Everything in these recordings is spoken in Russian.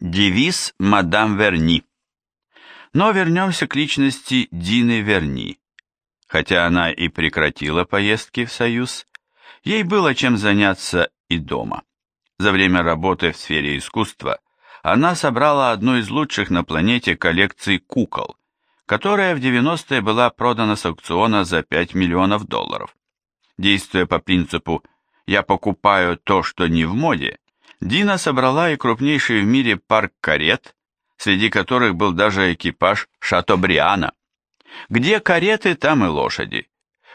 Девиз мадам Верни. Но вернемся к личности Дины Верни. Хотя она и прекратила поездки в Союз, ей было чем заняться и дома. За время работы в сфере искусства она собрала одну из лучших на планете коллекций кукол, которая в 90-е была продана с аукциона за 5 миллионов долларов. Действуя по принципу «я покупаю то, что не в моде», Дина собрала и крупнейший в мире парк карет, среди которых был даже экипаж Шатобриана. Где кареты, там и лошади.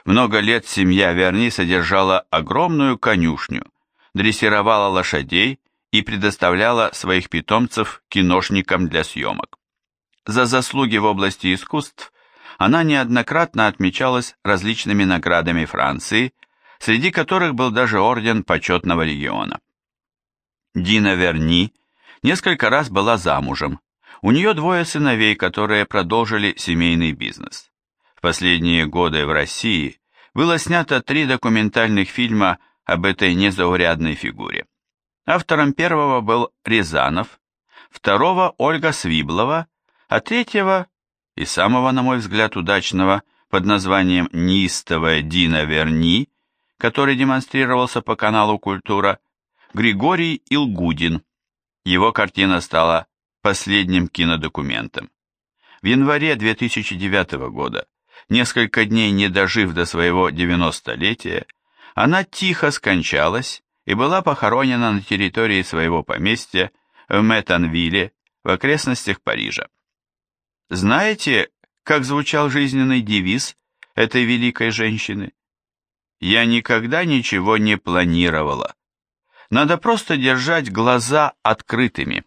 Много лет семья Верни содержала огромную конюшню, дрессировала лошадей и предоставляла своих питомцев киношникам для съемок. За заслуги в области искусств она неоднократно отмечалась различными наградами Франции, среди которых был даже орден почетного региона. Дина Верни несколько раз была замужем. У нее двое сыновей, которые продолжили семейный бизнес. В последние годы в России было снято три документальных фильма об этой незаурядной фигуре. Автором первого был Рязанов, второго Ольга Свиблова, а третьего, и самого, на мой взгляд, удачного, под названием «Неистовая Дина Верни», который демонстрировался по каналу «Культура», Григорий Илгудин. Его картина стала последним кинодокументом. В январе 2009 года, несколько дней не дожив до своего 90-летия, она тихо скончалась и была похоронена на территории своего поместья в Метанвилле в окрестностях Парижа. Знаете, как звучал жизненный девиз этой великой женщины? «Я никогда ничего не планировала. Надо просто держать глаза открытыми.